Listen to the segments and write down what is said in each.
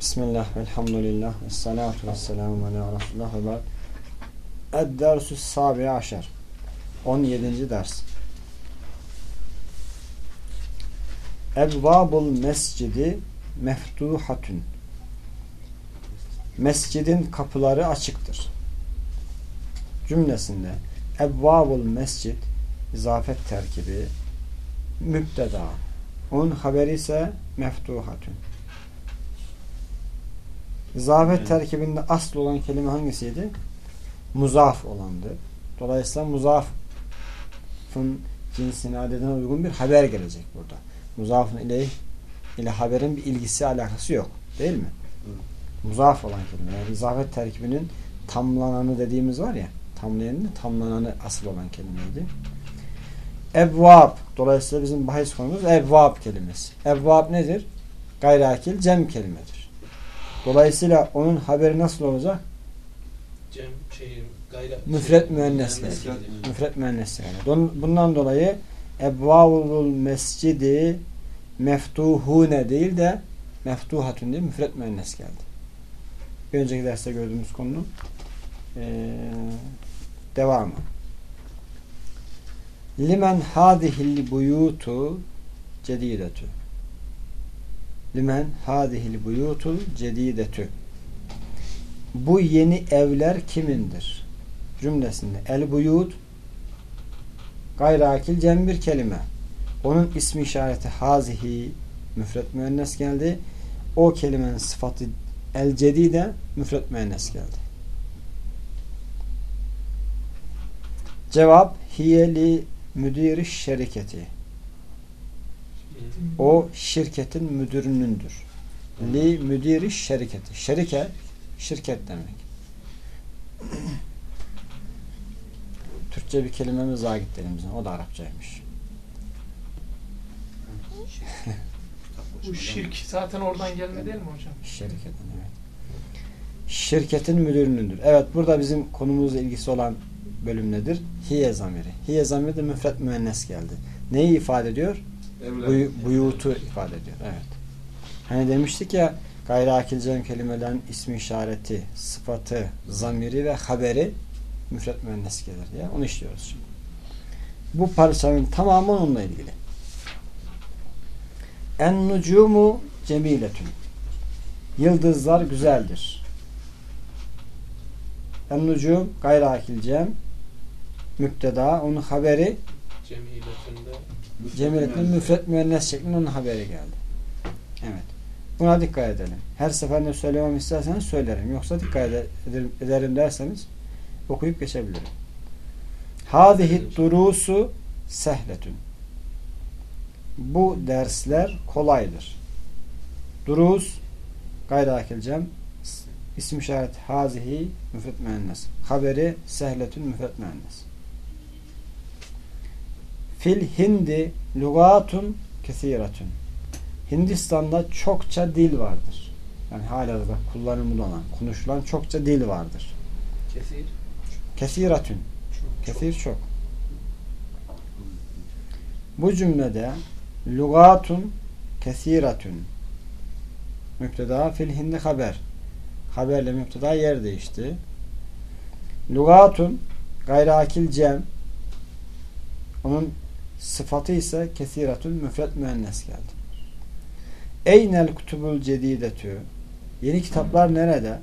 Bismillah, velhamdülillah, esselatu vesselamu ala Resulullah ve ba'd. Ed-dersu sabi aşer. 17. ders. Ebvabul mescidi meftuhatun. Mescidin kapıları açıktır. Cümlesinde Ebvabul mescid izafet terkibi mübteda. Onun haberi ise meftuhatun. İzafet evet. terkibinde asıl olan kelime hangisiydi? Muzaf olandı. Dolayısıyla muzafın cinsine adedine uygun bir haber gelecek burada. Muzafın ile ile haberin bir ilgisi alakası yok. Değil mi? Hı. Muzaf olan kelime. Yani izafet terkibinin tamlananı dediğimiz var ya tamlayanı tamlananı asıl olan kelimeydi. Evvab. Dolayısıyla bizim bahis konumuz evvab kelimesi. Evvab nedir? Gayrakil cem kelimedir. Dolayısıyla onun haberi nasıl olacak? Cem, şey, gayra, müfret müennes Müfret müennes yani. Bundan dolayı ebvavul mescidi meftuhune değil de meftuhatun değil müfret müennes geldi. Bir önceki derste gördüğümüz konunun ee, devamı. Limen hadihil buyutu cedidetü Limen hadihil buyutul cedidetü. Bu yeni evler kimindir? Cümlesinde el buyut gayrakil cem bir kelime. Onun ismi işareti hazihi müfret müennes geldi. O kelimenin sıfatı el cedide müfret müennes geldi. Cevap hiyeli müdiri şeriketi o şirketin müdürünündür. Li müdiri şirketi. Şerike şirket demek. Türkçe bir kelimemiz daha gitti elimizden. O da Arapçaymış. Bu şirk zaten oradan gelme değil mi hocam? Şirketin evet. Şirketin müdürünündür. Evet burada bizim konumuzla ilgisi olan bölüm nedir? Hiye zamiri. Hiye zamiri de müfret müennes geldi. Neyi ifade ediyor? Buy, buyutu ifade ediyor. Evet. Hani demiştik ya gayri akilcem kelimelerin ismi işareti, sıfatı, zamiri ve haberi müfret müennes gelir diye. Onu işliyoruz şimdi. Bu parçanın tamamı onunla ilgili. En nucumu cemiletün. Yıldızlar güzeldir. En nucum gayri akilcem müpteda onun haberi Cemilet'in müfret müennes şeklinde onun haberi geldi. Evet. Buna dikkat edelim. Her seferinde söylemem isterseniz söylerim. Yoksa dikkat ederim derseniz okuyup geçebilirim. Hâzihi durusu sehletün. Bu dersler kolaydır. Durus gayri akilcem isim işaret hazihi müfret müennes. Haberi sehletün müfret müennes. Fil hindi lugatun kesiratun. Hindistan'da çokça dil vardır. Yani hala da kullanımda olan, konuşulan çokça dil vardır. Kesir. Kesiratun. Kesir çok. çok. Bu cümlede lugatun kesiratun müpteda fil hindi haber. Haberle müpteda yer değişti. Lugatun gayri akil cem onun Sıfatı ise kesiratül müfret müennes geldi. Eynel kutubul cedidetü Yeni kitaplar nerede?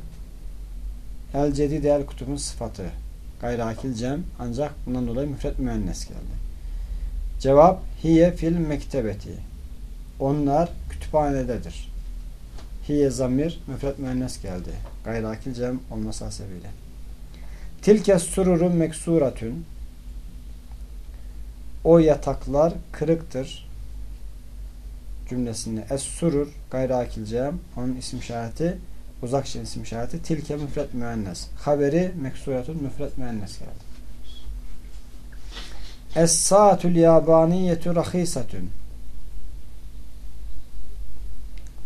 El cedide el kutubun sıfatı. Gayrakil cem ancak bundan dolayı müfret müennes geldi. Cevap hiye fil mektebeti. Onlar kütüphanededir. Hiye zamir müfret müennes geldi. Gayrakil cem olması hasebiyle. Tilke sururun meksuratün o yataklar kırıktır cümlesinde. Es-surur gayri akilcem onun isim işareti uzak şey isim işareti tilke müfret müennes. Haberi meksuratun müfret müennes geldi. Es-saatül yabaniyetu rahisatun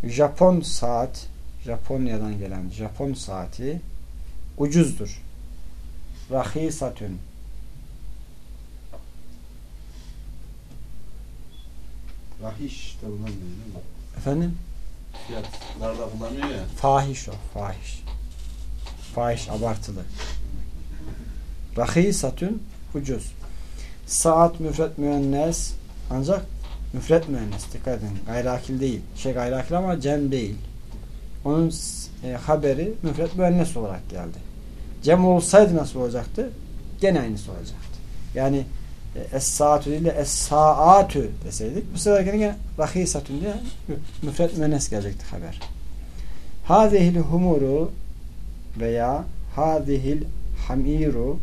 Japon saat Japonya'dan gelen Japon saati ucuzdur. Rahisatun Rahiş de bundan değil mi? Efendim? Fiyatlarda kullanıyor ya. Fahiş o. Fahiş. Fahiş abartılı. Rahisatün ucuz. Saat müfret müennes ancak müfret müennes dikkat edin. Gayrakil değil. Şey gayrakil ama cem değil. Onun e, haberi müfret müennes olarak geldi. Cem olsaydı nasıl olacaktı? Gene aynısı olacaktı. Yani es-saatü değil de es-saatü deseydik bu sefer gene, rahisatün diye müfret müennes gelecekti haber. Hazihil humuru veya hazihil hamiru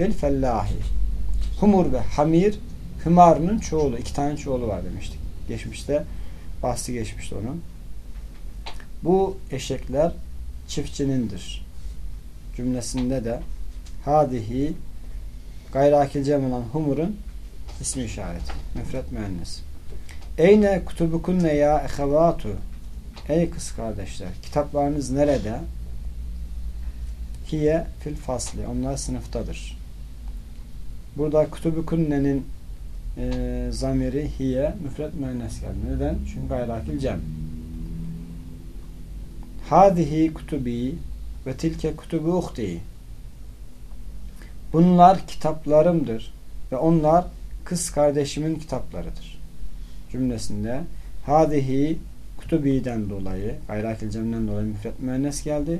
lil fellahi. Humur ve hamir hımarının çoğulu. iki tane çoğulu var demiştik. Geçmişte bahsi geçmişti onun. Bu eşekler çiftçinindir. Cümlesinde de hadihi gayrakil cem olan humurun ismi işareti. Müfret müennes. Eyne kutubukunne ya ehevatu Ey kız kardeşler kitaplarınız nerede? Hiye fil fasli. Onlar sınıftadır. Burada kutubukunne'nin e, zamiri hiye müfret müennes geldi. Neden? Çünkü gayrakil cem. Hadihi kutubi ve tilke kutubu uhti. Bunlar kitaplarımdır ve onlar kız kardeşimin kitaplarıdır. Cümlesinde hadihi kutubi'den dolayı gayrakil cemden dolayı müfret müennes geldi.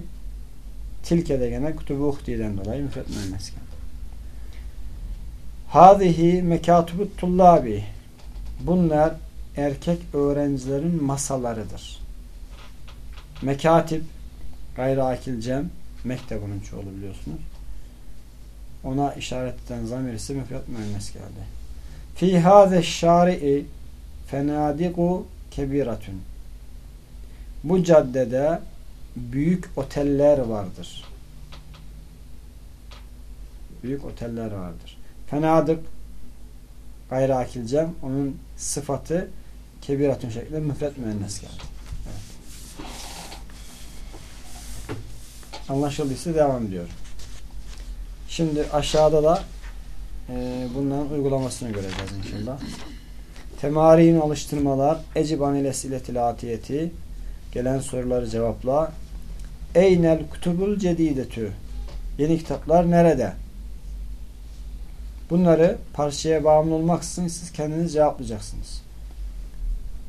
Tilke de gene kutubu uhti'den dolayı müfret müennes geldi. Hadihi mekatubut tullabi Bunlar erkek öğrencilerin masalarıdır. Mekatip gayri akil cem mektebunun çoğulu biliyorsunuz. Ona işaret eden zamir ise müfret müennes geldi. Fi hâze şari'i fenadiku kebiratun. Bu caddede büyük oteller vardır. Büyük oteller vardır. Fenadık gayri akil cem onun sıfatı kebiratun şeklinde müfret müennes geldi. Evet. Anlaşıldıysa devam ediyor. Şimdi aşağıda da e, bunların uygulamasını göreceğiz inşallah. Temarin alıştırmalar eciban ile siletil atiyeti gelen soruları cevapla. Eynel kutubul cedidetü yeni kitaplar nerede? Bunları parçaya bağımlı olmaksızın siz kendiniz cevaplayacaksınız.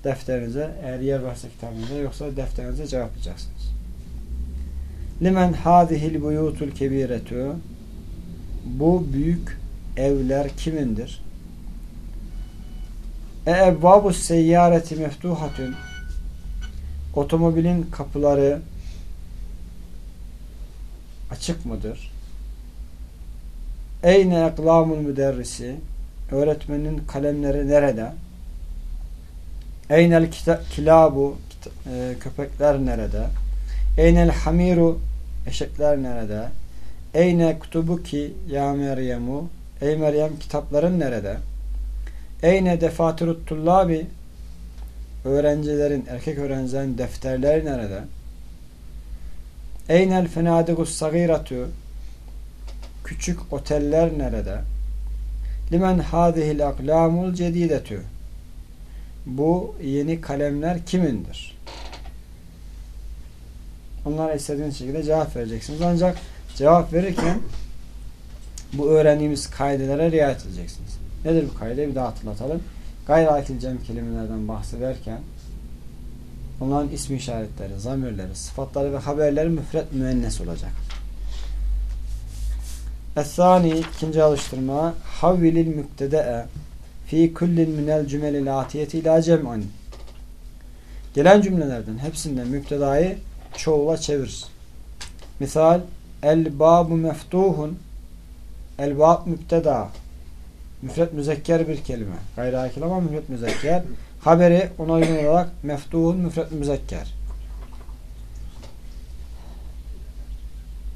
Defterinize eğer yer varsa kitabınıza yoksa defterinize cevaplayacaksınız. Limen hadihil buyutul kebiretü bu büyük evler kimindir? E ebvabu seyyareti meftuhatun otomobilin kapıları açık mıdır? Eyne eklamul müderrisi öğretmenin kalemleri nerede? Eynel kilabu e, köpekler nerede? Eynel hamiru eşekler nerede? Eyne kutubuki ya Meryemu Ey Meryem kitapların nerede? Eyne defatirut tullabi öğrencilerin, erkek öğrencilerin defterleri nerede? Eynel fenadigus sagiratu küçük oteller nerede? Limen hadihil aklamul cedidetü bu yeni kalemler kimindir? Onlara istediğiniz şekilde cevap vereceksiniz. Ancak cevap verirken bu öğrendiğimiz kaidelere riayet edeceksiniz. Nedir bu kaide? Bir daha hatırlatalım. Gayri cem kelimelerden bahsederken onların ismi işaretleri, zamirleri, sıfatları ve haberleri müfret müennes olacak. Es-sani ikinci alıştırma havvilil mübtede'e fi kullin minel cümelil atiyeti ila cem'an Gelen cümlelerden hepsinden müptedayı çoğula çevir. Misal el babu meftuhun el bab müpteda müfret müzekker bir kelime. Gayri akil ama müfret müzekker. Haberi ona uygun olarak meftuhun müfret müzekker.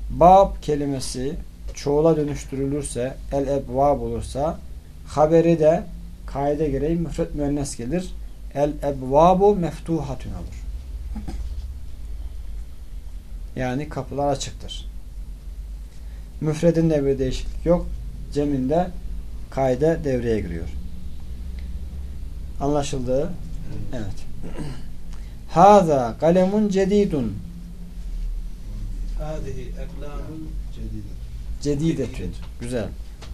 Bab kelimesi çoğula dönüştürülürse el ebvab olursa haberi de kaide gereği müfret müennes gelir. El ebvabu meftuhatun olur. Yani kapılar açıktır. Müfredinde bir değişiklik yok. Ceminde kaide devreye giriyor. Anlaşıldı? Evet. Haza kalemun cedidun. Hadihi eklamun Cedidetün. Güzel.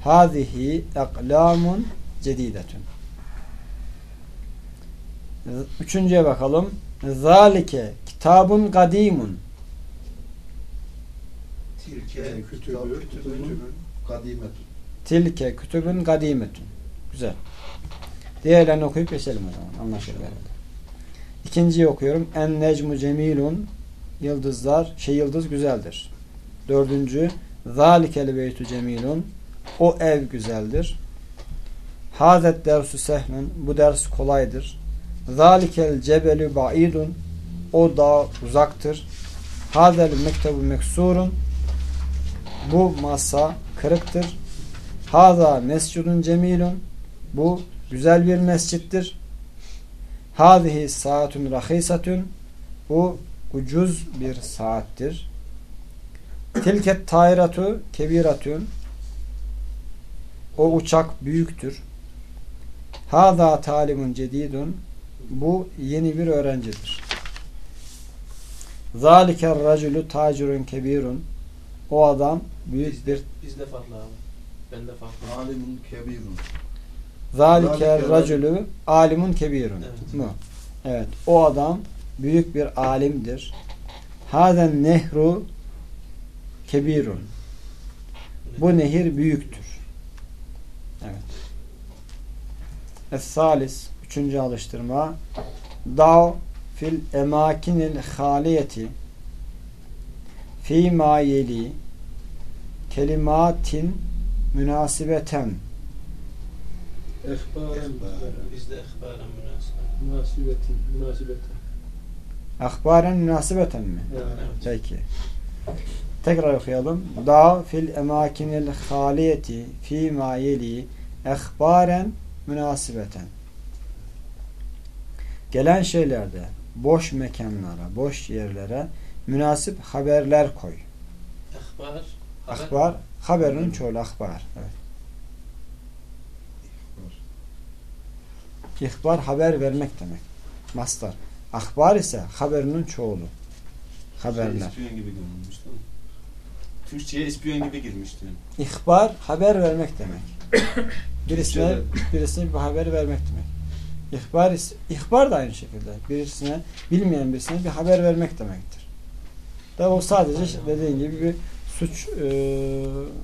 Hazihi eklamun cedidetün. Üçüncüye bakalım. Zalike kitabun kadimun. Tilke kütübü kütübün kadimetü. Tilke kütübün kadimetün. Güzel. Diğerlerini okuyup geçelim o zaman. Anlaşılır herhalde. İkinciyi okuyorum. En necmu cemilun. Yıldızlar, şey yıldız güzeldir. Dördüncü. Zalikel beytu cemilun. O ev güzeldir. Hazet dersu sehlun. Bu ders kolaydır. Zalikel cebelü ba'idun. O dağ uzaktır. Hazel mektebu meksurun. Bu masa kırıktır. Haza mescidun cemilun. Bu güzel bir mescittir. Hadihi saatun rahisatun. Bu ucuz bir saattir. Tilket tayratu kebiratun. O uçak büyüktür. Haza talimun cedidun. Bu yeni bir öğrencidir. Zaliker raculu tacirun kebirun. O adam büyük bir Bizde farklı abi. Bende farklı. Alimun kebirun. Zaliker raculu alimun kebirun. Evet. Mu? Evet. O adam büyük bir alimdir. Hazen nehru kebirun. Bu nehir büyüktür. Evet. Es-salis üçüncü alıştırma dav fil emakinil haliyeti fi ma yeli kelimatin münasibeten Ehbaren Bizde münasebe. münasibetin, münasibetin. akbaren münasibeten mi? Evet. Peki. Tekrar okuyalım. Da fil emakinil haliyeti fi ma yeli ehbaren münasibeten. Gelen şeylerde boş mekanlara, boş yerlere münasip haberler koy. İhbar. haber. Akbar, haberin çoğulu akbar. Evet. İhbar haber vermek demek. Mastar. Akbar ise haberinin çoğulu. Şey, Haberler. ispiyon gibi görünmüş? Türkçe'ye ispiyon gibi girmiş diyor. İhbar haber vermek demek. Birisine birisine bir haber vermek demek. İhbar is- ihbar da aynı şekilde. Birisine bilmeyen birisine bir haber vermek demektir. Da o sadece dediğin gibi bir suç e,